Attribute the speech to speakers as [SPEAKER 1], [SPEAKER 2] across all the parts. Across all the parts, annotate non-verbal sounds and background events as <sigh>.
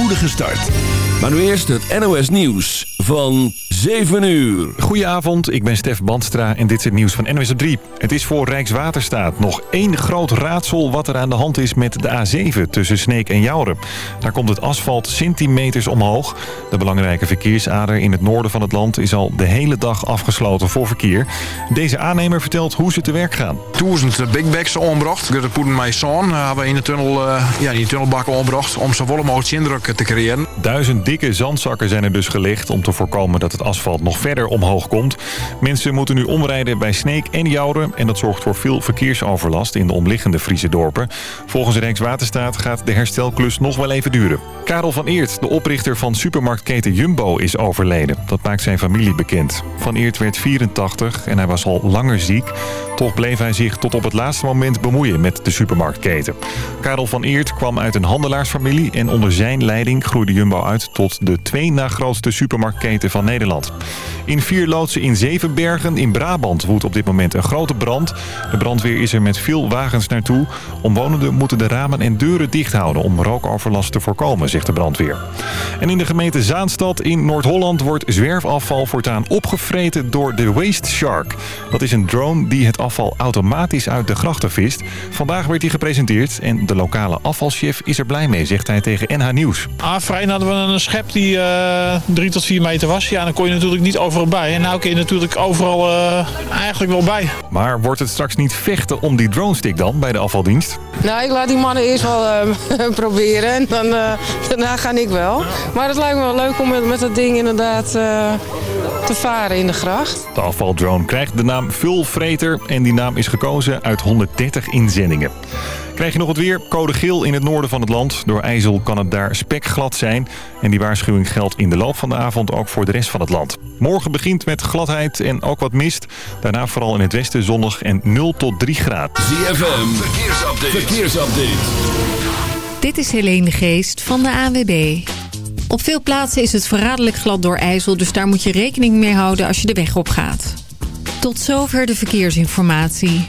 [SPEAKER 1] spoedige start. Maar nu eerst het NOS Nieuws van 7 uur.
[SPEAKER 2] Goedenavond, ik ben Stef Bandstra en dit is het nieuws van NOS op 3. Het is voor Rijkswaterstaat nog één groot raadsel wat er aan de hand is met de A7 tussen Sneek en Jouren. Daar komt het asfalt centimeters omhoog. De belangrijke verkeersader in het noorden van het land is al de hele dag afgesloten voor verkeer. Deze aannemer vertelt hoe ze te werk gaan.
[SPEAKER 3] Duizend big bags ombracht. De poeden mijn zoon hebben we in de tunnel, uh, ja, in die tunnelbakken ombracht om zo volle mogelijk indruk te creëren.
[SPEAKER 2] Duizend dikke zandzakken zijn er dus gelegd om te voorkomen dat het asfalt nog verder omhoog komt. Mensen moeten nu omrijden bij Sneek en Jouren en dat zorgt voor veel verkeersoverlast in de omliggende Friese dorpen. Volgens Rijkswaterstaat gaat de herstelklus nog wel even duren. Karel van Eert, de oprichter van supermarktketen Jumbo, is overleden. Dat maakt zijn familie bekend. Van Eert werd 84 en hij was al langer ziek. Toch bleef hij zich tot op het laatste moment bemoeien met de supermarktketen. Karel van Eert kwam uit een handelaarsfamilie en onder zijn leiding groeide Jumbo uit tot de twee na grootste supermarktketen van Nederland. In vier loodsen in Zevenbergen in Brabant woedt op dit moment een grote brand. De brandweer is er met veel wagens naartoe. Omwonenden moeten de ramen en deuren dicht houden om rookoverlast te voorkomen, zegt de brandweer. En in de gemeente Zaanstad in Noord-Holland wordt zwerfafval voortaan opgevreten door de Waste Shark. Dat is een drone die het afval automatisch uit de grachten vist. Vandaag werd hij gepresenteerd en de lokale afvalchef is er blij mee, zegt hij tegen NH Nieuws.
[SPEAKER 4] Ah, hadden we een schep die uh, drie tot vier meter was. Ja, dan kon je natuurlijk niet overal bij. En nu kun je natuurlijk overal uh, eigenlijk wel bij.
[SPEAKER 2] Maar wordt het straks niet vechten om die drone stick dan bij de afvaldienst?
[SPEAKER 5] Nou, ik laat die mannen eerst wel uh, <laughs> proberen en dan, daarna ga ik wel. Maar het lijkt me wel leuk om met, met dat ding inderdaad te varen in de gracht.
[SPEAKER 2] De afvaldrone krijgt de naam Vulvreter en die naam is gekozen uit 130 inzendingen. Krijg je nog het weer? Code geel in het noorden van het land. Door IJssel kan het daar spekglad zijn. En die waarschuwing geldt in de loop van de avond ook voor de rest van het land. Morgen begint met gladheid en ook wat mist. Daarna vooral in het westen zonnig en 0 tot 3 graden.
[SPEAKER 1] ZFM, verkeersupdate. verkeersupdate.
[SPEAKER 6] Dit is Helene de Geest van de ANWB. Op veel plaatsen is het verraderlijk glad door IJssel... dus daar moet je rekening mee houden als je de weg op gaat. Tot zover de verkeersinformatie.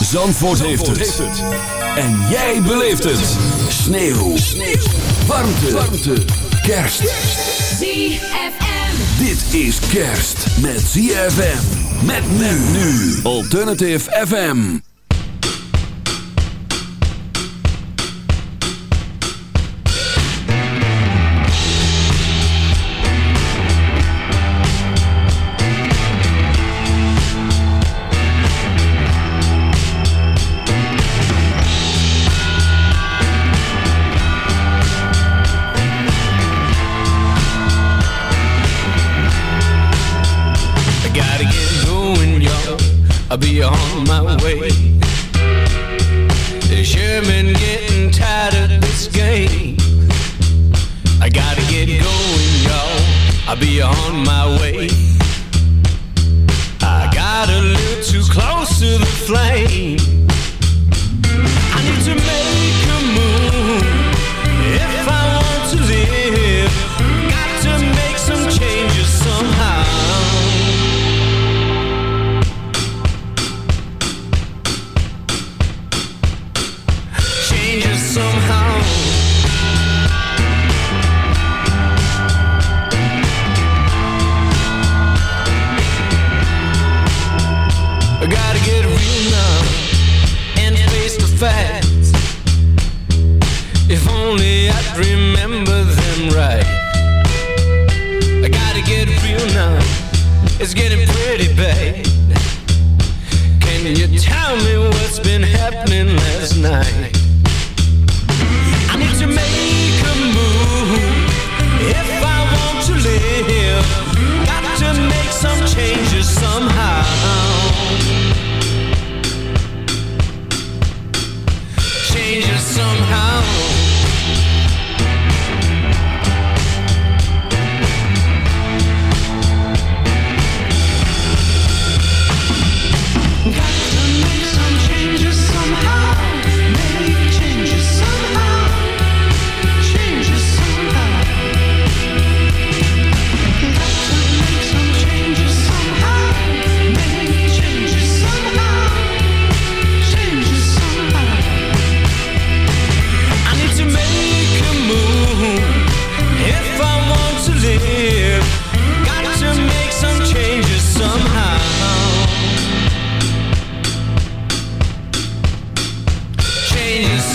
[SPEAKER 1] Zandvoort, heeft, het. En jij beleeft het. Sneeuw. Sneeuw. Warmte. Warmte. Kerst.
[SPEAKER 7] ZFM.
[SPEAKER 1] Dit is kerst met ZFM. Met men nu. Alternative FM.
[SPEAKER 8] I'll be on my way.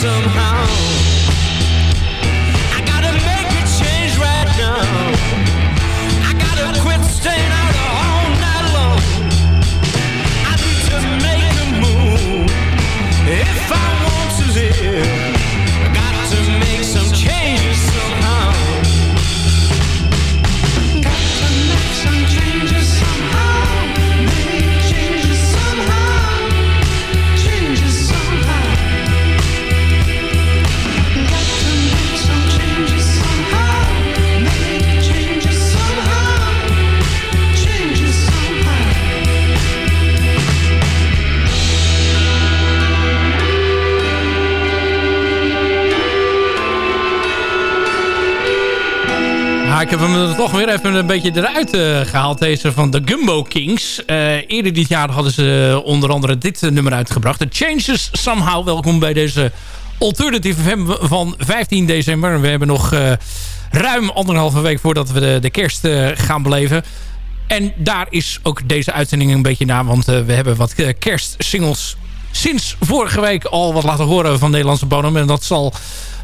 [SPEAKER 8] somehow
[SPEAKER 7] heb hem er toch weer even een beetje eruit uh, gehaald. Deze van de Gumbo Kings. Uh, eerder dit jaar hadden ze onder andere dit nummer uitgebracht. The Changes Somehow. Welkom bij deze Alternative FM van 15 december. We hebben nog uh, ruim anderhalve week voordat we de, de kerst gaan beleven. En daar is ook deze uitzending een beetje na. Want we hebben wat kerstsingles sinds vorige week al wat laten horen van Nederlandse bodem. En dat zal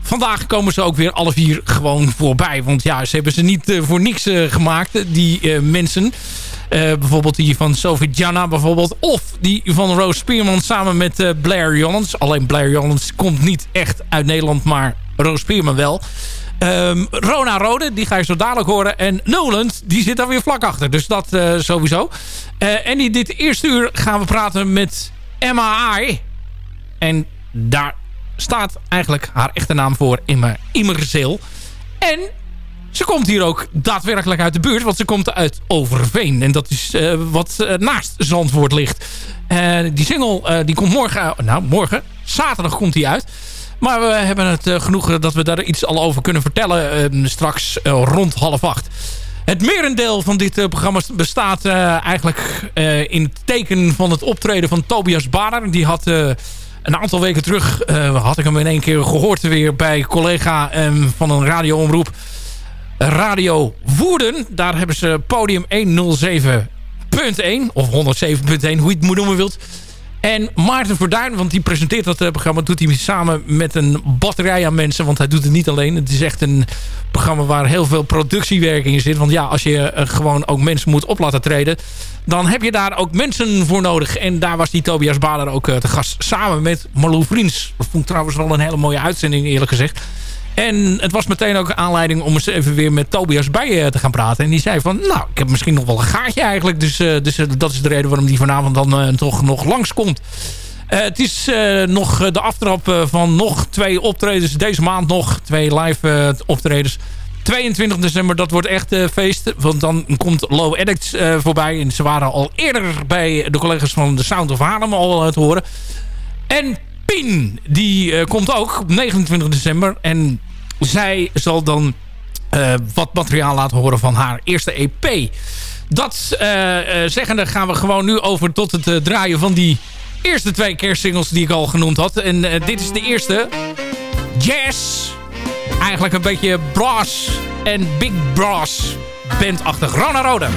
[SPEAKER 7] vandaag komen ze ook weer alle vier gewoon voorbij. Want ja, ze hebben ze niet uh, voor niks uh, gemaakt, die uh, mensen. bijvoorbeeld die van Sophie Janna bijvoorbeeld. Of die van Rose Spearman samen met Blair Jollens. Alleen Blair Jollens komt niet echt uit Nederland, maar Rose Spearman wel. Um, Rona Rode, die ga je zo dadelijk horen. En Noland, die zit daar weer vlak achter. Dus dat sowieso. en in dit eerste uur gaan we praten met MAI. En daar staat eigenlijk haar echte naam voor Immer Immerzeel. En ze komt hier ook daadwerkelijk uit de buurt, want ze komt uit Overveen. En dat is uh, wat uh, naast Zandvoort ligt. Uh, die single die komt morgen, nou morgen, zaterdag komt die uit. Maar we hebben het genoeg dat we daar iets al over kunnen vertellen straks rond half acht. Het merendeel van dit programma bestaat eigenlijk in het teken van het optreden van Tobias Bader. Die had een aantal weken terug uh, had ik hem in één keer gehoord weer bij collega um, van een radioomroep. Radio Woerden. Daar hebben ze podium 107.1 of 107.1, hoe je het moet noemen wilt. En Maarten Verduin, want die presenteert dat uh, programma... doet hij samen met een batterij aan mensen. Want hij doet het niet alleen. Het is echt een programma waar heel veel productiewerk in zit. Want ja, als je uh, gewoon ook mensen moet op laten treden... dan heb je daar ook mensen voor nodig. En daar was die Tobias Bader ook uh, te gast. Samen met Marlou Vriends. Dat vond ik trouwens wel een hele mooie uitzending eerlijk gezegd. En het was meteen ook aanleiding om eens even weer met Tobias bij uh, te gaan praten. En die zei van, nou, ik heb misschien nog wel een gaatje eigenlijk. Dus, uh, dus uh, dat is de reden waarom die vanavond dan toch nog langskomt. het is nog de aftrap van nog twee optredens. Deze maand nog twee live optredens. 22 december, dat wordt echt feest. Want dan komt Low Addicts voorbij. En ze waren al eerder bij de collega's van The Sound of Harlem al te horen. En Pien, die komt ook op 29 december. En zij zal dan uh, wat materiaal laten horen van haar eerste EP. Dat uh, zeggende gaan we gewoon nu over tot het draaien van die eerste twee kerstsingles die ik al genoemd had. En dit is de eerste. Jazz. Eigenlijk een beetje brass en big brass bandachtig. Rona Rode.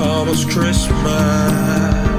[SPEAKER 9] Almost Christmas.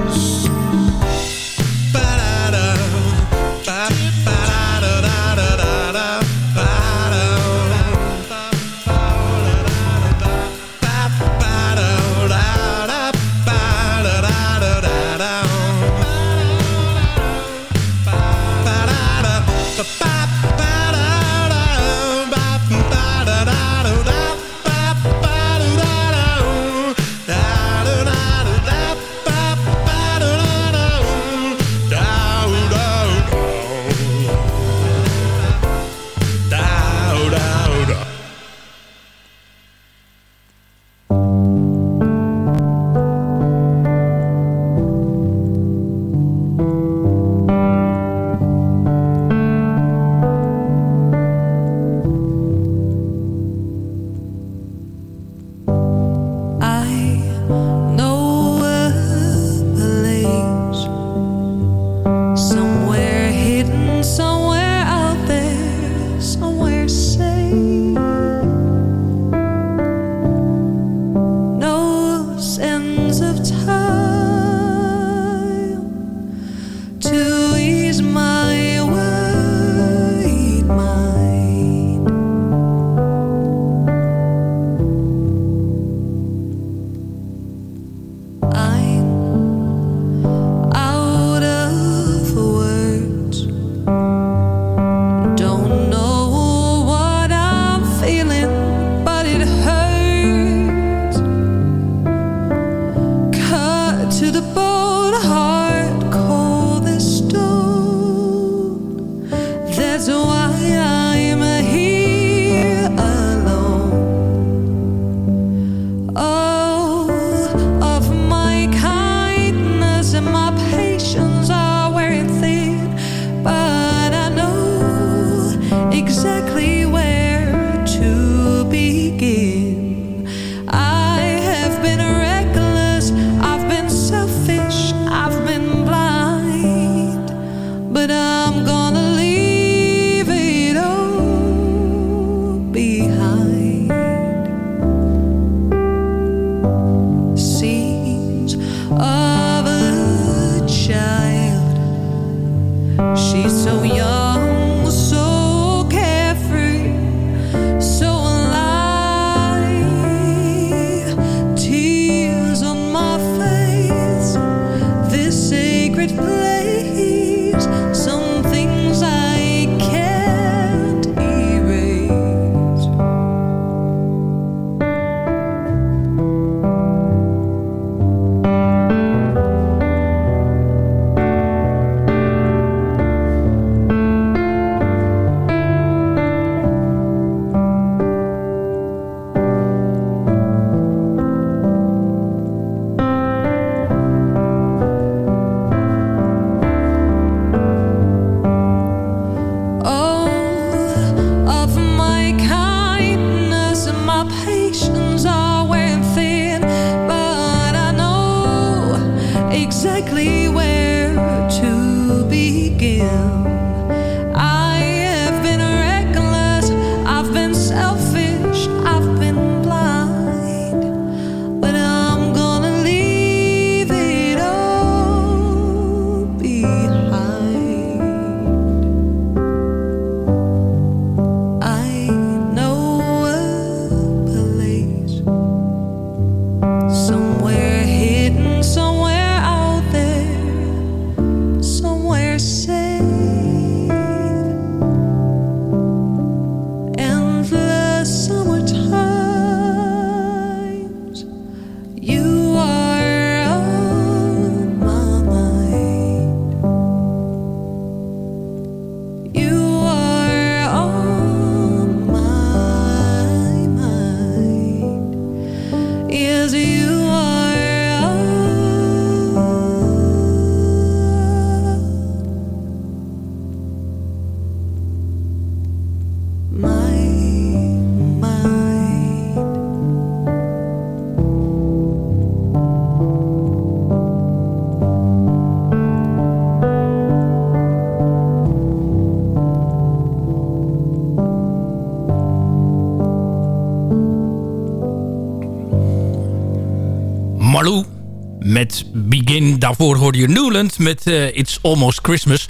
[SPEAKER 7] Daarvoor hoorde je Newland met eh, It's Almost Christmas.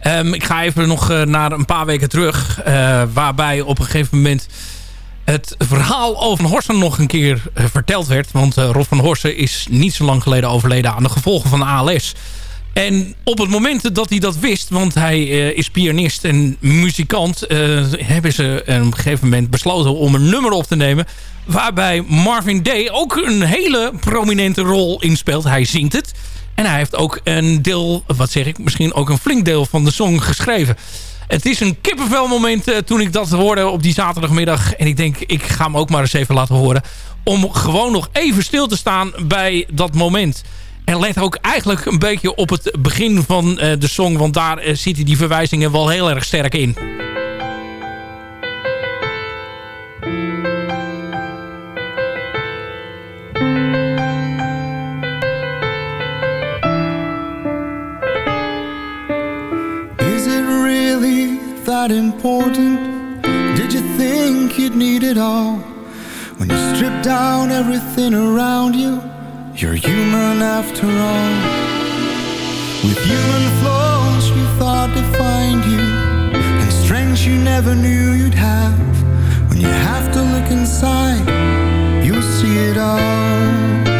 [SPEAKER 7] Ehm, ik ga even nog eh, naar een paar weken terug. eh, waarbij op een gegeven moment het verhaal over Horsen nog een keer verteld werd. Want Rob van Horsen is niet zo lang geleden overleden aan de gevolgen van ALS. En op het moment dat hij dat wist, want hij eh, is pianist en muzikant... eh, hebben ze op een gegeven moment besloten om een nummer op te nemen... waarbij Marvin Day ook een hele prominente rol in speelt. Hij zingt het. En hij heeft ook een deel, wat zeg ik, misschien ook een flink deel van de song geschreven. Het is een kippenvel moment eh, toen ik dat hoorde op die zaterdagmiddag. En ik denk, ik ga hem ook maar eens even laten horen. Om gewoon nog even stil te staan bij dat moment. En let ook eigenlijk een beetje op het begin van eh, de song. Want daar eh, zitten die verwijzingen wel heel erg sterk in.
[SPEAKER 10] Important? Did you think you'd need it all? When you strip down everything around you, you're human after all. With human flaws you thought defined you, and strengths you never knew you'd have. When you have to look inside, you'll see it all.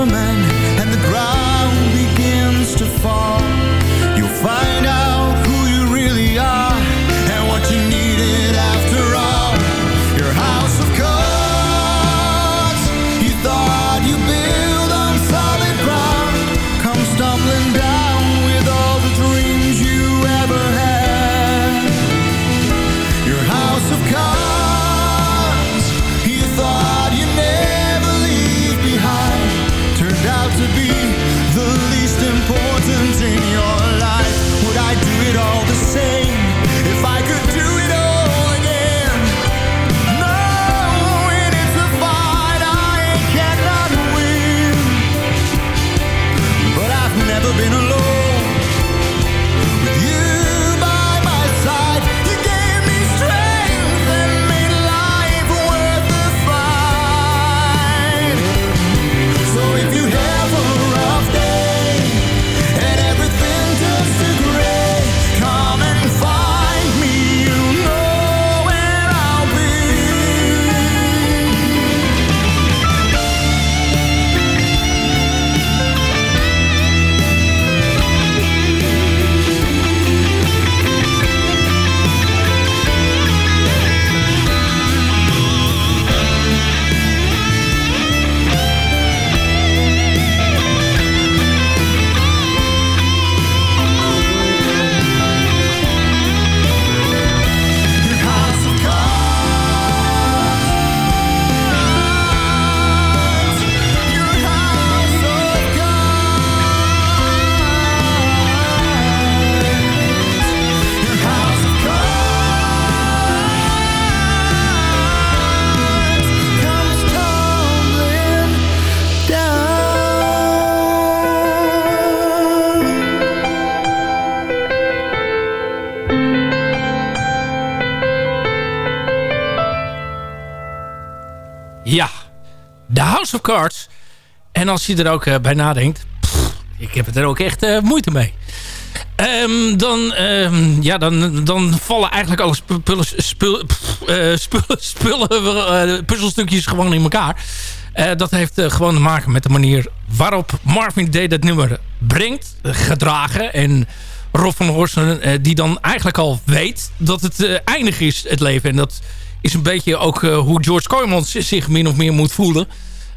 [SPEAKER 10] woman The House of Cards.
[SPEAKER 7] En als je er ook eh, bij nadenkt... ik heb het er ook echt eh, moeite mee. Ehm, dan, ehm, ja, dan, dan vallen eigenlijk alle spullen, spullen, eh, spullen, <laughs> spullen eh, puzzelstukjes gewoon in elkaar. Dat heeft gewoon te maken met de manier waarop Marvin Day dat nummer brengt, gedragen. En Rob van Horsen die dan eigenlijk al weet dat het eindig is, het leven. En dat is een beetje ook eh, hoe George Kooijmans zich min of meer moet voelen.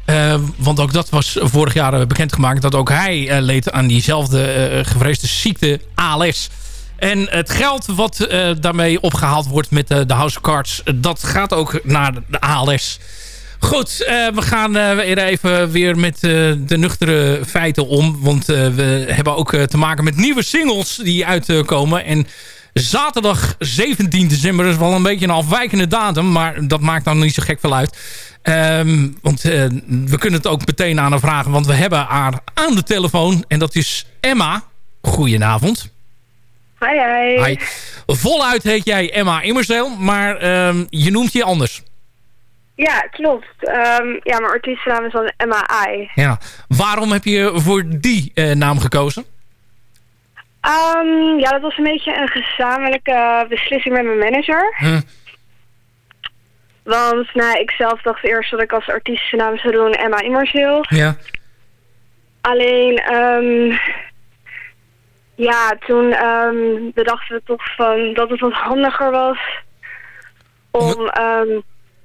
[SPEAKER 7] Eh, want ook dat was vorig jaar eh, bekendgemaakt dat ook hij leed aan diezelfde eh, gevreesde ziekte ALS. En het geld wat daarmee opgehaald wordt met de House of Cards... dat gaat ook naar de ALS. Goed, we gaan weer even weer met de nuchtere feiten om. Want we hebben ook te maken met nieuwe singles die uitkomen. en zaterdag 17 december is wel een beetje een afwijkende datum. Maar dat maakt dan niet zo gek veel uit. Ehm, want eh, we kunnen het ook meteen aan haar vragen. Want we hebben haar aan de telefoon. En dat is Emma. Goedenavond.
[SPEAKER 11] Hi, hi.
[SPEAKER 7] Hi. Voluit heet jij Emma Immersdeel. Maar ehm, je noemt je anders.
[SPEAKER 11] Ja, klopt. Ehm, ja, mijn artiestennaam is dan MAI.
[SPEAKER 7] Ja. Waarom heb je voor die eh, naam gekozen?
[SPEAKER 11] Ehm, ja, dat was een beetje een gezamenlijke beslissing met mijn manager.
[SPEAKER 7] Hm.
[SPEAKER 11] Want nou, ik zelf dacht eerst dat ik als artiestennaam zou doen Emma Immerseel.
[SPEAKER 7] Ja.
[SPEAKER 11] Alleen, ehm, ja, toen ehm, bedachten we toch van dat het wat handiger was om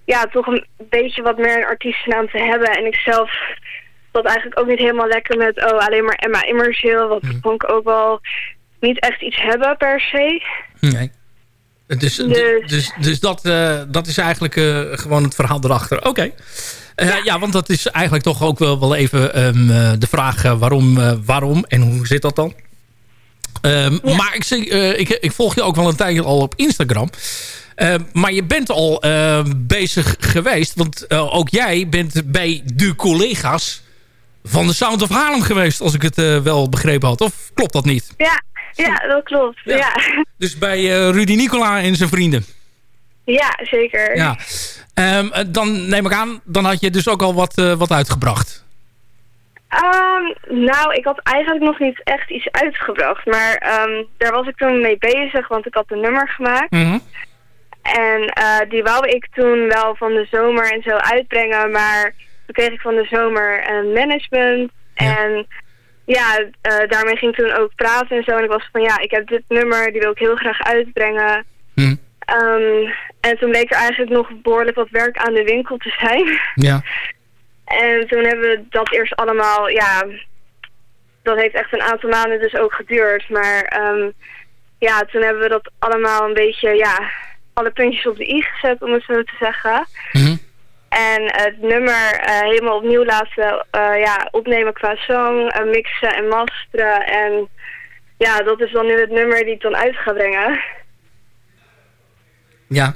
[SPEAKER 11] ja, toch een beetje wat meer een artiestennaam te hebben. En ik zelf zat eigenlijk ook niet helemaal lekker met, oh, alleen maar Emma Immerseel. Want dat vond ik ook wel niet echt iets hebben per se.
[SPEAKER 7] Nee. Dus,
[SPEAKER 11] Dus-
[SPEAKER 7] dus, dus dat, eh, dat is eigenlijk eh, gewoon het verhaal erachter. Oké. Eh, ja. want dat is eigenlijk toch ook wel, wel even ehm, eh, de vraag waarom, waarom en hoe zit dat dan? Ehm, Maar ik, zie, ik, ik volg je ook wel een tijdje al op Instagram. Ehm, maar je bent al bezig geweest. Want ook jij bent bij de collega's van de Sound of Haarlem geweest. Als ik het eh, wel begrepen had. Of klopt dat niet?
[SPEAKER 11] Ja, ja dat klopt. Ja, ja.
[SPEAKER 7] Dus bij eh, Rudy Nicola en zijn vrienden.
[SPEAKER 11] zeker.
[SPEAKER 7] Ja. Ehm, eh, dan neem ik aan, dan had je dus ook al wat, wat uitgebracht.
[SPEAKER 11] Ehm, nou, ik had eigenlijk nog niet echt iets uitgebracht. Maar ehm, daar was ik toen mee bezig, want ik had een nummer gemaakt.
[SPEAKER 7] Mhm.
[SPEAKER 11] En die wou ik toen wel van de zomer en zo uitbrengen. Maar toen kreeg ik van de zomer een management. En ja, eh, daarmee ging ik toen ook praten en zo. En ik was van ja, ik heb dit nummer, die wil ik heel graag uitbrengen.
[SPEAKER 7] Hm.
[SPEAKER 11] Ehm, en toen bleek er eigenlijk nog behoorlijk wat werk aan de winkel te zijn.
[SPEAKER 7] Ja. <laughs>
[SPEAKER 11] En toen hebben we dat eerst allemaal, ja, dat heeft echt een aantal maanden dus ook geduurd. Maar ehm, ja, toen hebben we dat allemaal een beetje, ja, alle puntjes op de i gezet, om het zo te zeggen. En het nummer eh, helemaal opnieuw laten eh, ja, opnemen qua song, eh, mixen en masteren. En ja, dat is dan nu het nummer die ik dan uit ga brengen.
[SPEAKER 7] Ja.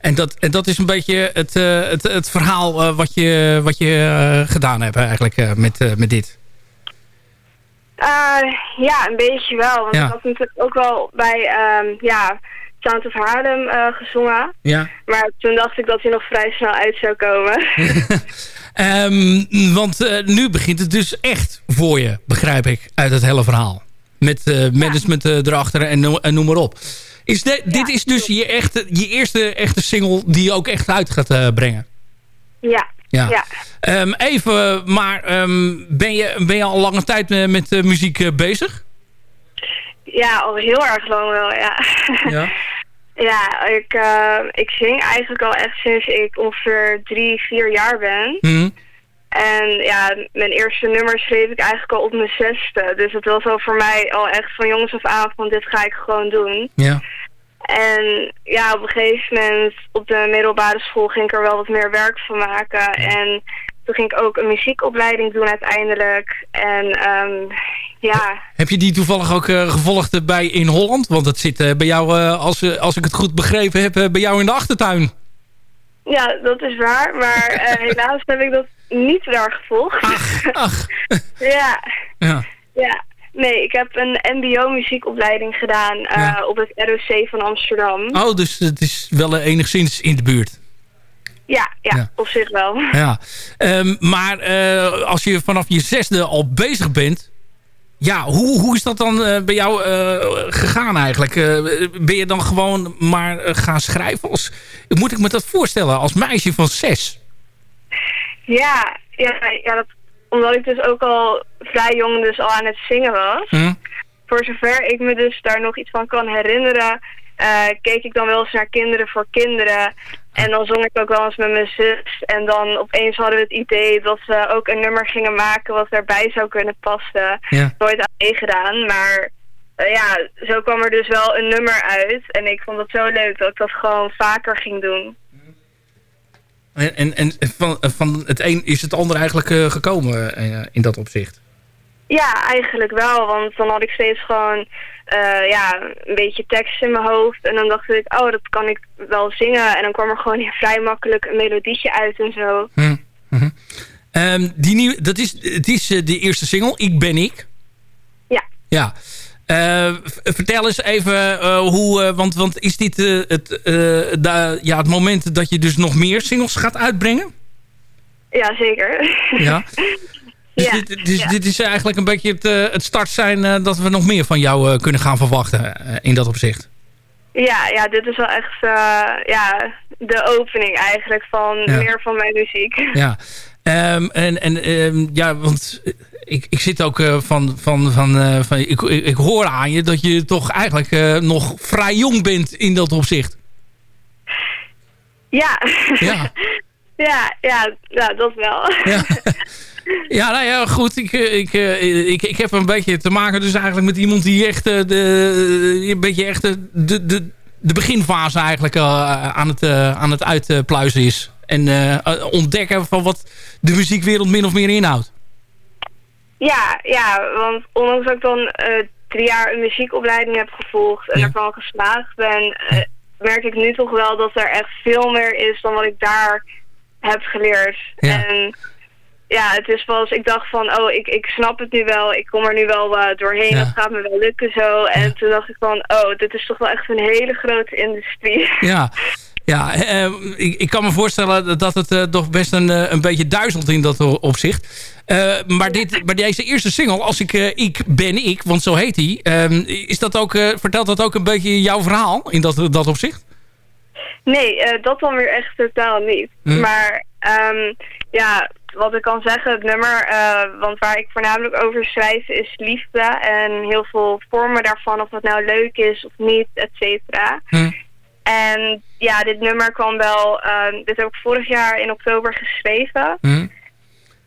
[SPEAKER 7] En dat, en dat is een beetje het, het, het verhaal wat je, wat je gedaan hebt eigenlijk met, met dit.
[SPEAKER 11] Ja, een beetje wel. Want
[SPEAKER 7] Ja.
[SPEAKER 11] ik had natuurlijk ook wel bij ehm, ja, Sound of Haarlem eh, gezongen.
[SPEAKER 7] Ja.
[SPEAKER 11] Maar toen dacht ik dat hij nog vrij snel uit zou komen. <laughs>
[SPEAKER 7] Ehm, want eh, nu begint het dus echt voor je, begrijp ik, uit het hele verhaal. Met eh, management erachter en, no- en noem maar op. Is de, Dit is dus je, echte, je eerste echte single die je ook echt uit gaat brengen.
[SPEAKER 11] ja.
[SPEAKER 7] Ja.
[SPEAKER 11] ja.
[SPEAKER 7] Ehm, even, maar ehm, ben, je, ben je al lange tijd met muziek bezig?
[SPEAKER 11] Ja, al heel erg lang wel, ja.
[SPEAKER 7] Ja. <laughs>
[SPEAKER 11] ja, ik, eh, ik zing eigenlijk al echt sinds ik ongeveer drie, vier jaar ben.
[SPEAKER 7] Hm.
[SPEAKER 11] En ja, mijn eerste nummer schreef ik eigenlijk al op mijn zesde. Dus het was al voor mij al echt van jongens af aan van dit ga ik gewoon doen.
[SPEAKER 7] Ja.
[SPEAKER 11] En ja, op een gegeven moment op de middelbare school ging ik er wel wat meer werk van maken. En toen ging ik ook een muziekopleiding doen uiteindelijk. En ehm, ja,
[SPEAKER 7] Heb je die toevallig ook eh, gevolgd bij In Holland? Want dat zit eh, bij jou, eh, als, als ik het goed begrepen heb, bij jou in de achtertuin.
[SPEAKER 11] ja, dat is waar. Maar <laughs> helaas heb ik dat niet daar gevolgd.
[SPEAKER 7] Ach, <laughs>
[SPEAKER 11] ja,
[SPEAKER 7] Ja.
[SPEAKER 11] ja. Nee, ik heb een mbo-muziekopleiding gedaan
[SPEAKER 7] Ja.
[SPEAKER 11] op het ROC van Amsterdam.
[SPEAKER 7] Oh, dus het is wel enigszins in de buurt.
[SPEAKER 11] Ja, ja, op zich wel. <laughs>
[SPEAKER 7] Ja. Ehm, maar eh, als je vanaf je zesde al bezig bent... Ja, hoe, hoe is dat dan eh, bij jou eh, gegaan eigenlijk? Ben je dan gewoon maar gaan schrijven? Als, moet ik me dat voorstellen als meisje van zes?
[SPEAKER 11] Ja, ja, ja dat, omdat ik dus ook al vrij jong dus al aan het zingen was.
[SPEAKER 7] Hm?
[SPEAKER 11] Voor zover ik me dus daar nog iets van kan herinneren, keek ik dan wel eens naar Kinderen voor Kinderen. En dan zong ik ook wel eens met mijn zus. En dan opeens hadden we het idee dat we ook een nummer gingen maken wat erbij zou kunnen passen.
[SPEAKER 7] Ja.
[SPEAKER 11] Nooit aan meegedaan, maar eh, ja, zo kwam er dus wel een nummer uit. En ik vond het zo leuk dat ik dat gewoon vaker ging doen.
[SPEAKER 7] En, en, en van, van het een is het ander eigenlijk eh, gekomen eh, in dat opzicht?
[SPEAKER 11] Ja, eigenlijk wel. Want dan had ik steeds gewoon eh, ja, een beetje tekst in mijn hoofd. En dan dacht ik, oh, dat kan ik wel zingen. En dan kwam er gewoon vrij makkelijk een melodietje uit en zo.
[SPEAKER 7] Hm. Mhm. Ehm, die nieuwe, dat is, het is eh, de eerste single, Ik Ben Ik.
[SPEAKER 11] Ja.
[SPEAKER 7] Ja. Eh, vertel eens even hoe, want, want is dit het, da- ja, het moment dat je dus nog meer singles gaat uitbrengen?
[SPEAKER 11] Ja, zeker.
[SPEAKER 7] Ja. <laughs> Dus,
[SPEAKER 11] Ja,
[SPEAKER 7] dit, dus
[SPEAKER 11] ja.
[SPEAKER 7] dit is eigenlijk een beetje het, eh, het start zijn eh, dat we nog meer van jou eh, kunnen gaan verwachten in dat opzicht.
[SPEAKER 11] Ja, ja, dit is wel echt ja, de opening eigenlijk van
[SPEAKER 7] Ja.
[SPEAKER 11] meer van mijn muziek. <laughs>
[SPEAKER 7] Ja, Ehm, en, en ehm, ja, want ik, ik zit ook van, van, van, van ik, ik, ik hoor aan je dat je toch eigenlijk nog vrij jong bent in dat opzicht.
[SPEAKER 11] Ja.
[SPEAKER 7] Ja. <laughs>
[SPEAKER 11] ja, ja, ja, dat wel.
[SPEAKER 7] Ja. <laughs> Ja, nou ja, goed. Ik, eh, ik, eh, ik, ik heb een beetje te maken dus eigenlijk met iemand die echt eh, de, een beetje echt de, de, de, beginfase eigenlijk aan, het, aan het uitpluizen is. En ontdekken van wat de muziekwereld min of meer inhoudt.
[SPEAKER 11] Ja, ja, want ondanks dat ik dan drie jaar een muziekopleiding heb gevolgd en
[SPEAKER 7] Ja.
[SPEAKER 11] ervan geslaagd ben, merk ik nu toch wel dat er echt veel meer is dan wat ik daar heb geleerd.
[SPEAKER 7] Ja.
[SPEAKER 11] En ja, het is pas, ik dacht van, oh, ik, ik snap het nu wel, ik kom er nu wel eh, doorheen,
[SPEAKER 7] Ja.
[SPEAKER 11] dat gaat me wel lukken zo. En toen dacht ik van, oh, dit is toch wel echt een hele grote industrie.
[SPEAKER 7] Ja, <laughs> ja eh, ik, ik kan me voorstellen dat het eh, toch best een, eh, een beetje duizelt in dat opzicht. Eh, maar, dit, maar deze eerste single, als ik eh, Ik Ben Ik, want zo heet die, ehm, is dat ook, eh, vertelt dat ook een beetje jouw verhaal in dat, dat opzicht?
[SPEAKER 11] Nee, eh, dat dan weer echt totaal niet.
[SPEAKER 7] Hm.
[SPEAKER 11] Maar ehm, ja, wat ik kan zeggen, het nummer, eh, want waar ik voornamelijk over schrijf is liefde en heel veel vormen daarvan, of het nou leuk is of niet, et cetera.
[SPEAKER 7] Hm.
[SPEAKER 11] En ja, dit nummer kwam wel, ehm, dit heb ik vorig jaar in oktober geschreven.
[SPEAKER 7] Hm.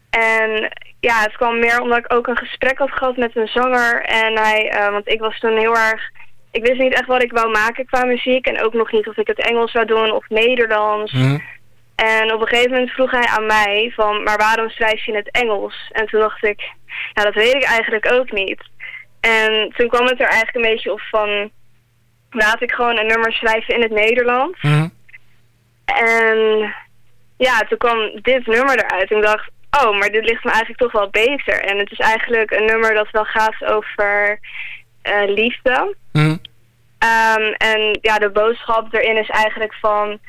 [SPEAKER 11] En ja, het kwam meer omdat ik ook een gesprek had gehad met een zanger. En hij, eh, want ik was toen heel erg, ik wist niet echt wat ik wou maken qua muziek. En ook nog niet of ik het Engels zou doen of Nederlands.
[SPEAKER 7] Hm.
[SPEAKER 11] En op een gegeven moment vroeg hij aan mij van, maar waarom schrijf je in het Engels? En toen dacht ik, ja, dat weet ik eigenlijk ook niet. En toen kwam het er eigenlijk een beetje op van, laat ik gewoon een nummer schrijven in het Nederlands.
[SPEAKER 7] Hm.
[SPEAKER 11] En ja, toen kwam dit nummer eruit. En ik dacht, oh, maar dit ligt me eigenlijk toch wel beter. En het is eigenlijk een nummer dat wel gaat over eh, liefde.
[SPEAKER 7] Hm.
[SPEAKER 11] Ehm, en ja, de boodschap erin is eigenlijk van...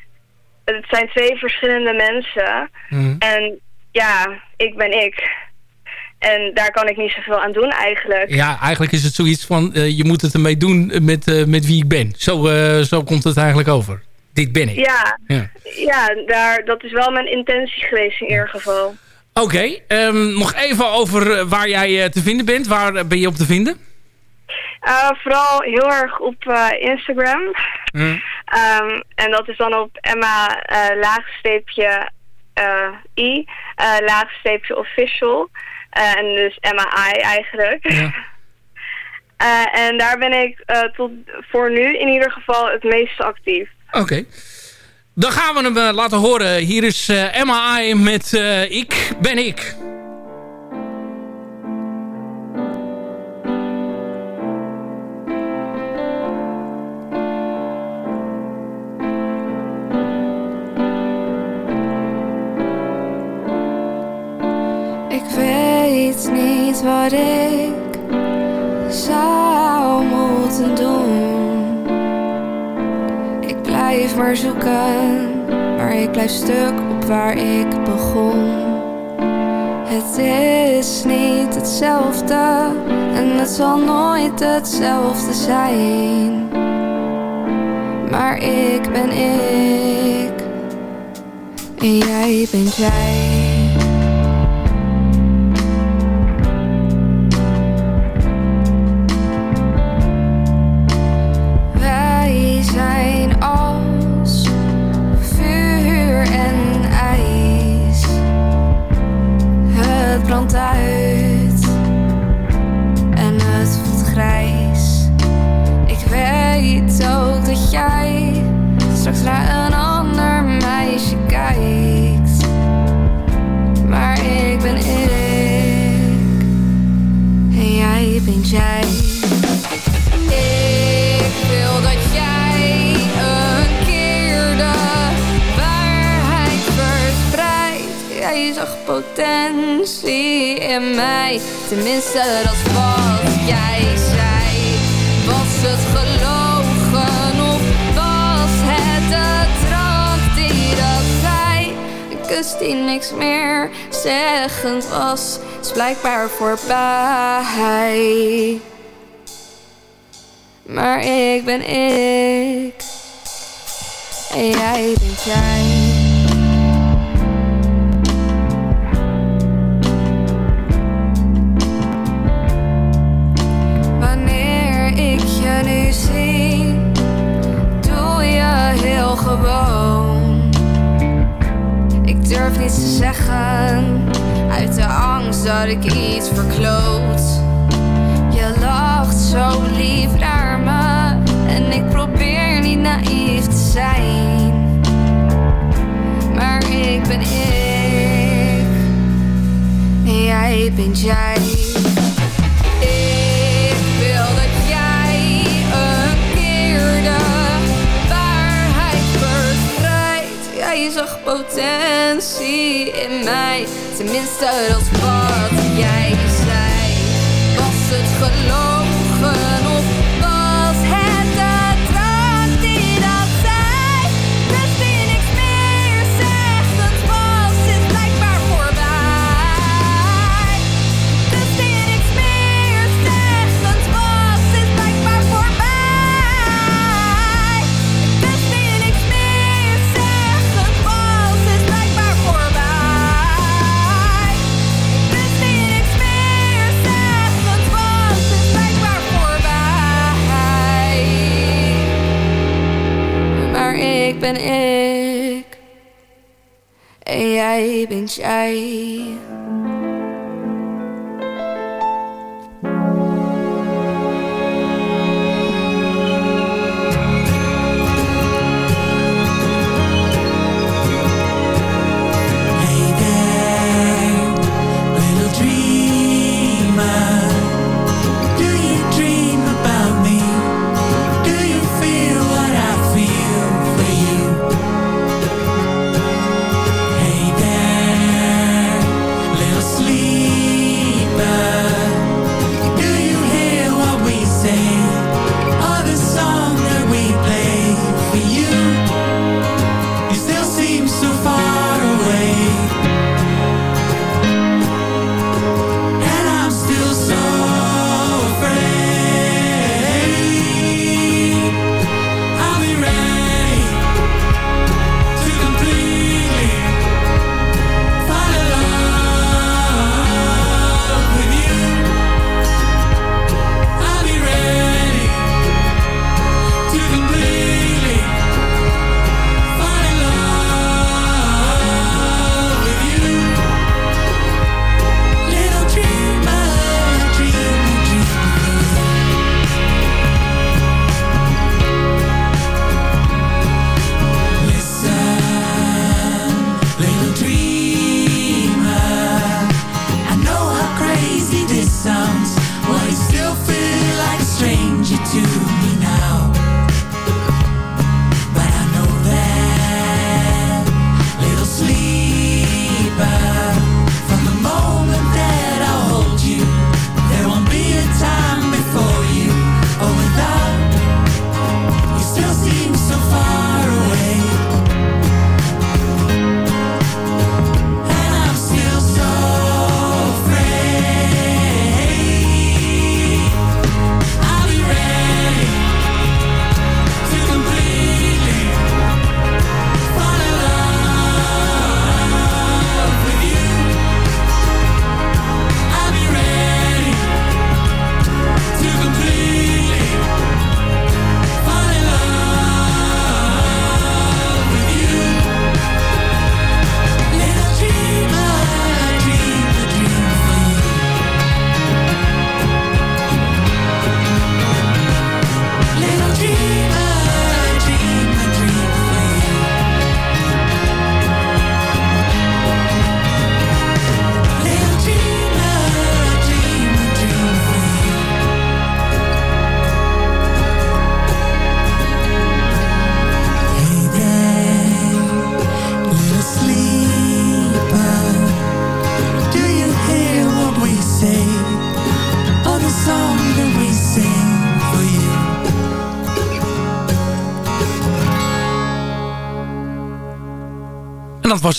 [SPEAKER 11] Het zijn twee verschillende mensen.
[SPEAKER 7] Hm.
[SPEAKER 11] En ja, ik ben ik. En daar kan ik niet zoveel aan doen eigenlijk.
[SPEAKER 7] Ja, eigenlijk is het zoiets van, eh, je moet het ermee doen met, eh, met wie ik ben. Zo, eh, zo komt het eigenlijk over. Dit ben ik.
[SPEAKER 11] Ja,
[SPEAKER 7] Ja.
[SPEAKER 11] ja daar, dat is wel mijn intentie geweest in ieder geval.
[SPEAKER 7] Oké, ehm, nog even over waar jij te vinden bent. Waar ben je op te vinden?
[SPEAKER 11] Vooral heel erg op Instagram.
[SPEAKER 7] Hm.
[SPEAKER 11] Ehm, en dat is dan op Emma eh, laagsteepje eh, I, eh, laagsteepje official. En dus Emma I eigenlijk. <laughs> Eh, en daar ben ik tot voor nu in ieder geval het meest actief.
[SPEAKER 7] Oké. Dan gaan we hem laten horen. Hier is Emma I met Ik ben. Ik
[SPEAKER 12] wat ik zou moeten doen. Ik blijf maar zoeken Maar ik blijf stuk op waar ik begon. Het is niet hetzelfde en het zal nooit hetzelfde zijn. Maar ik ben ik en jij bent jij. En het voelt grijs. Ik weet ook dat jij straks naar een ander meisje kijkt. Maar ik ben ik en jij bent jij. Potentie in mij, tenminste dat wat jij zei. Was het gelogen of was het de drank die dat zei? Een kus die niks meer zeggend was, is blijkbaar voorbij. Maar ik ben ik en jij bent jij. Tenminste ben ik en jij bent jij.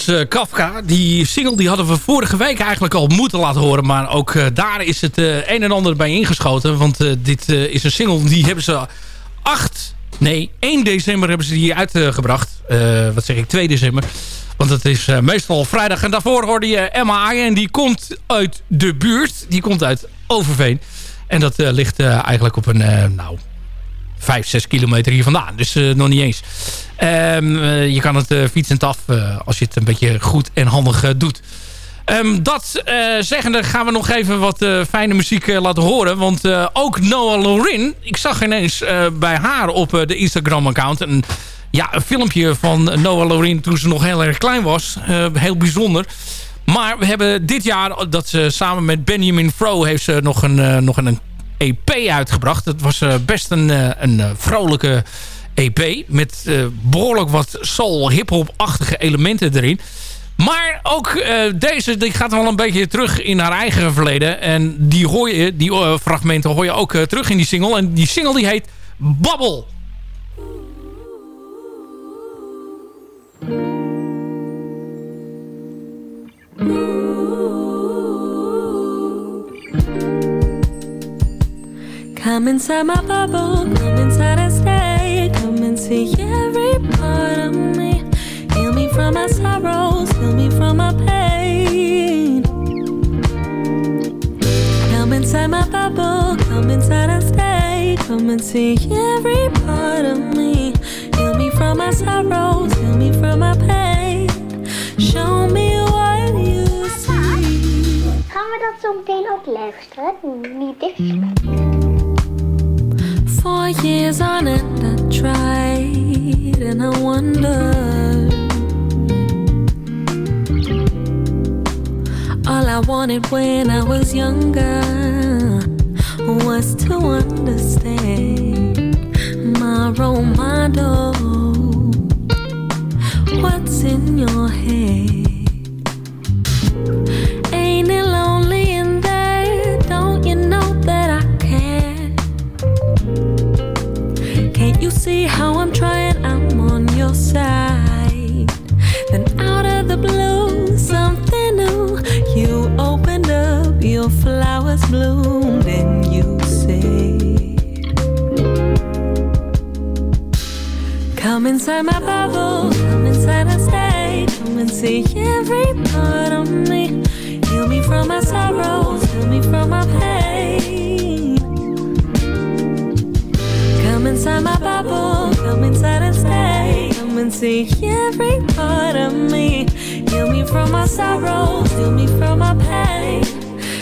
[SPEAKER 7] Uh, Kafka. Die single die hadden we vorige week eigenlijk al moeten laten horen. Maar ook uh, daar is het uh, een en ander bij ingeschoten. Want dit is een single die hebben ze 8... Nee, 1 december hebben ze die uitgebracht. wat zeg ik, 2 december. Want het is meestal vrijdag. En daarvoor hoorde je Emma en Die komt uit de buurt. Die komt uit Overveen. En dat ligt eigenlijk op een... nou, 5, 6 kilometer hier vandaan. Dus nog niet eens. Um, uh, je kan het uh, fietsend af als je het een beetje goed en handig doet. Um, dat zeggende gaan we nog even wat fijne muziek laten horen. Want ook Noah Lorin, ik zag ineens bij haar op de Instagram-account... Een, ja, een filmpje van Noah Lorin toen ze nog heel erg klein was. heel bijzonder. Maar we hebben dit jaar, dat ze samen met Benjamin Fro... heeft ze nog een, nog een EP uitgebracht. Het was best een, een vrolijke EP. Met behoorlijk wat soul hip-hop-achtige elementen erin. Maar ook deze die gaat wel een beetje terug in haar eigen verleden. En die, hoor je, die fragmenten hoor je ook terug in die single. En die single die heet Bubble.
[SPEAKER 13] Come inside my bubble, come inside and stay. Come and see every part of me. Heal me from my sorrows, heal me from my pain. Come inside my bubble, come inside and stay. Come and see every part of me. Heal me from my sorrows, heal me from my pain. Show me what you see.
[SPEAKER 14] Gaan we dat zo meteen ook luisteren? Niet.
[SPEAKER 13] For years on end, I tried and I wondered. All I wanted when I was younger was to understand my role model. What's in your head? Inside my bubble, come inside and stay. Come and see every part of me. Heal me from my sorrows, heal me from my pain. Come inside my bubble, come inside and stay. Come and see every part of me. Heal me from my sorrows, heal me from my pain.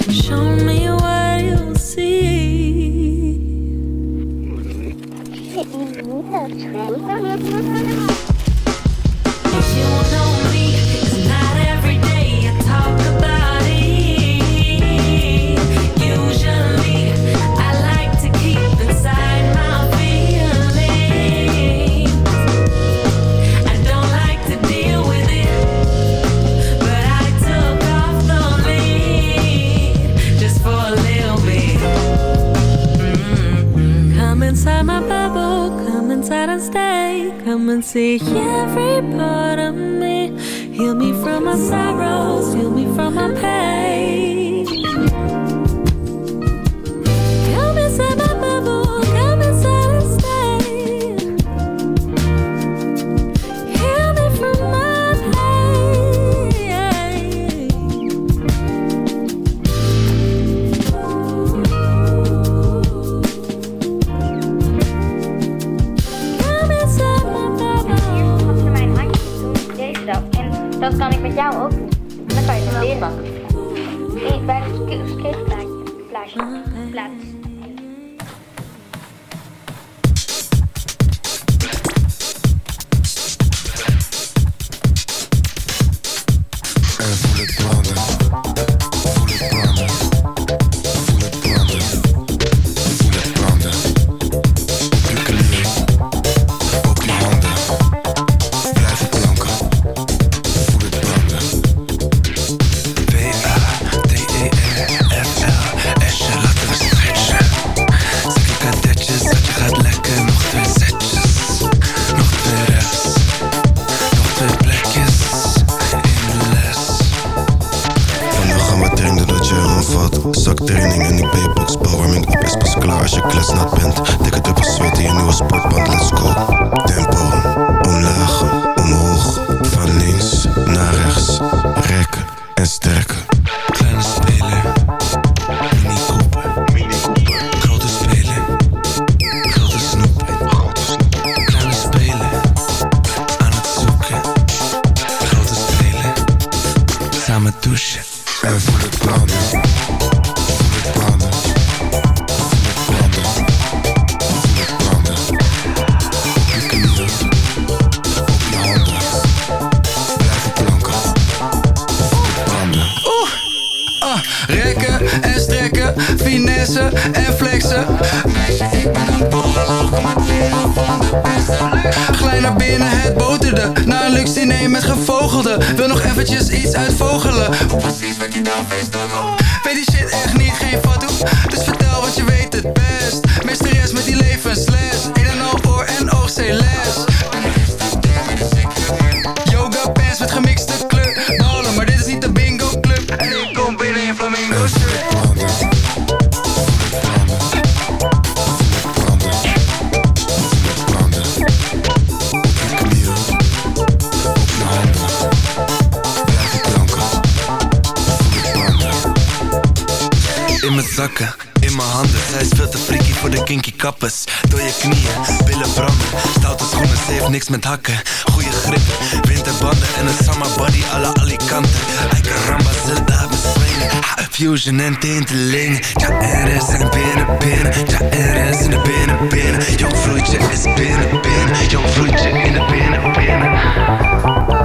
[SPEAKER 13] Show me what you see. <laughs> see every part of me. Heal me from my sorrows, heal me from my pain.
[SPEAKER 14] Dat kan ik met jou ook doen. Dan kan je het leren. Nee, bij het skateplaatje. Plaatje.
[SPEAKER 15] Weet die shit echt niet, geen foto. Dus vertel wat je weet het best. Meesteres met die levensles. Een en al oor en oog, les. In
[SPEAKER 16] mijn handen. Zij is veel te freaky voor de kinky kappers. Door je knieën, billen branden. Stoute schoenen, ze heeft niks met hakken. Goeie grip, winterbanden En een summer body à la Alicante. Ay caramba, Zelda beswingen Fusion en tinteling. Ja, er is in de binnen, binnen Ja, er is in de binnen, binnen Jong vloeitje is binnen, binnen. Jong vloeitje in de binnen, binnen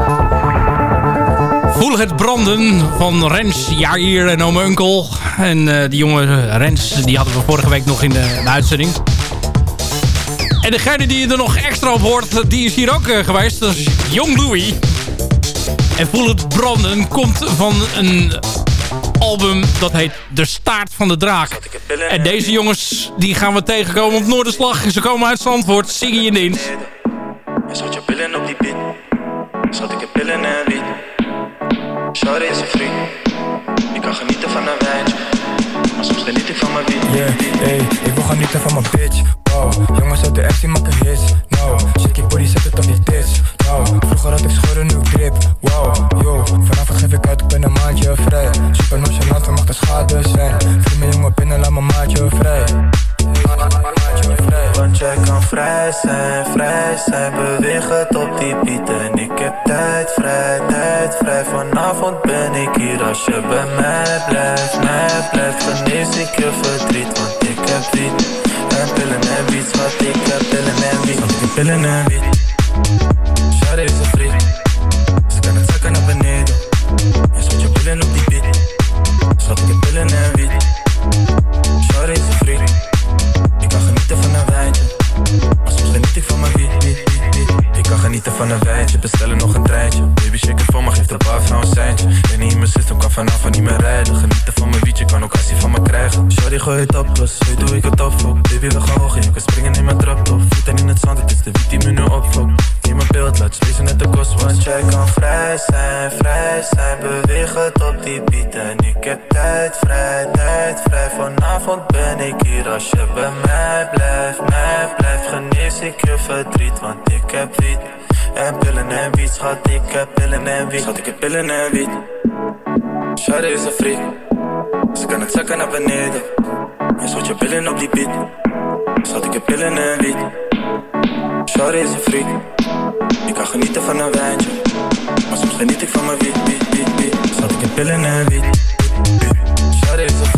[SPEAKER 7] Voel het branden van Rens, Jair en Ome Unkel. En eh, die jonge Rens, die hadden we vorige week nog in de, uitzending. En degene die je er nog extra op hoort, die is hier ook eh, geweest. Dat is Jong Louis. En Voel het branden komt van een album dat heet De Staart van de Draak. En deze jongens, die gaan we tegenkomen op Noorderslag. Ze komen uit Zandvoort, Siggy en Dins.
[SPEAKER 16] Je zat je Je kan genieten van een wijntje Maar soms geniet ik van mijn wiet.
[SPEAKER 17] Yeah, hey, ik wil genieten van mijn bitch. Wow, jongens uit de FC maken hits. No, shake je body, zet het op die tits. No, vroeger had ik scheuren, nu grip. Wow, yo, vanavond geef ik uit, ik ben een maandje vrij. Super nonchalant, we mag de schade zijn. Vriend mijn jongen binnen, laat mijn Maatje vrij
[SPEAKER 16] Want jij kan vrij zijn, vrij zijn. Beweeg het op die beat En ik heb tijd vrij, tijd vrij. Vanavond ben ik hier als je bij mij blijft Mij blijft, genees ik je verdriet Want ik heb wiet. En pillen en wiet, schat ik heb pillen en wiet en wiet van een wijntje, bestellen nog een treintje. Baby shake voor me, geef de bar vrouw een seintje. En niet in mijn system, kan vanavond niet meer rijden. Genieten van mijn wietje, kan ook actie van me krijgen Shorty gooi het op, weet hoe ik het opfok Baby we gaan hoog, je kan springen in mijn trap top Voeten in het zand, het is de wiet die me nu opfokt. Neem mijn beeld, laat wezen net de kost Want jij kan vrij zijn, vrij zijn. Beweeg het op die beat En ik heb tijd vrij, tijd vrij. Vanavond ben ik hier als je bij mij blijft Mij blijft, genees ik je verdriet Want ik heb wiet en pillen en wiet Schat, ik heb pillen en wiet Schat, ik heb pillen en wiet Shawty is een freak. Ze kan het zakken naar beneden. Je schot je pillen op die beat. Schat, ik heb pillen en wiet Shawty is een freak. Je kan genieten van een wijntje. Maar soms geniet ik van mijn wiet, wiet, wiet, wiet Schat, ik heb pillen en wiet Shawty is een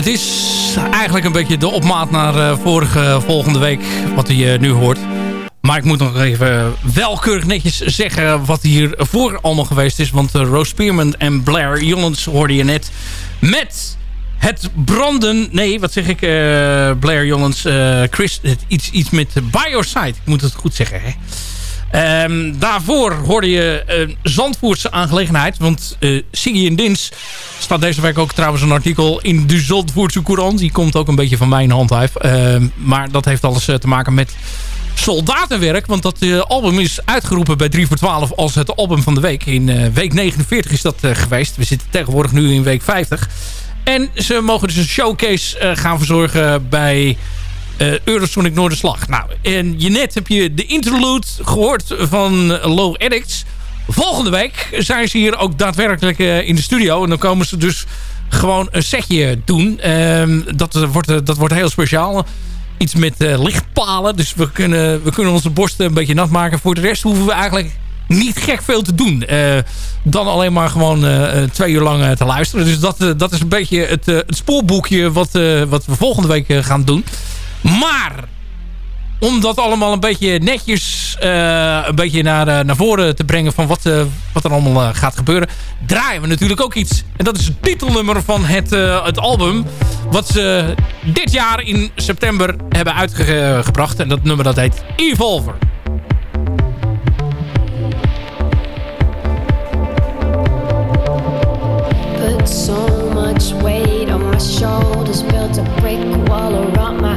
[SPEAKER 16] Het is
[SPEAKER 7] eigenlijk een beetje de opmaat naar eh, vorige volgende week wat hij nu hoort. Maar ik moet nog even welkeurig netjes zeggen wat hier voor allemaal geweest is. Want uh, Rose Spearman en Blair Jongens hoorde je net met het branden... Nee, wat zeg ik? Blair Jongens, Chris, iets, iets met Bioside. Ik moet het goed zeggen, hè? Um, daarvoor hoorde je een Zandvoortse aangelegenheid. Want uh, Siggy en Dins staat deze week ook trouwens een artikel in de Zandvoortse Courant. Die komt ook een beetje van mijn hand uit. Uh, maar dat heeft alles uh, te maken met soldatenwerk. Want dat uh, album is uitgeroepen bij 3 voor 12 als het album van de week. In week 49 is dat geweest. We zitten tegenwoordig nu in week 50. En ze mogen dus een showcase gaan verzorgen bij uh, Eurosonic Noorderslag. Nou, en je net heb je de interlude gehoord van Low Addicts. Volgende week zijn ze hier ook daadwerkelijk uh, in de studio. En dan komen ze dus gewoon een setje doen. Uh, dat, wordt, dat wordt heel speciaal. Iets met lichtpalen. Dus we kunnen, we kunnen onze borsten een beetje nat maken. Voor de rest hoeven we eigenlijk niet gek veel te doen. Dan alleen maar gewoon twee uur lang te luisteren. Dus dat, dat is een beetje het, het spoorboekje wat, wat we volgende week gaan doen. Maar om dat allemaal een beetje netjes eh, een beetje naar, eh, naar voren te brengen van wat, eh, wat er allemaal gaat gebeuren, draaien we natuurlijk ook iets. En dat is het titelnummer van het, het album wat ze dit jaar in september hebben uitgebracht. En dat nummer dat heet Evolver.
[SPEAKER 12] Put so much weight on my shoulders, built a brick wall around my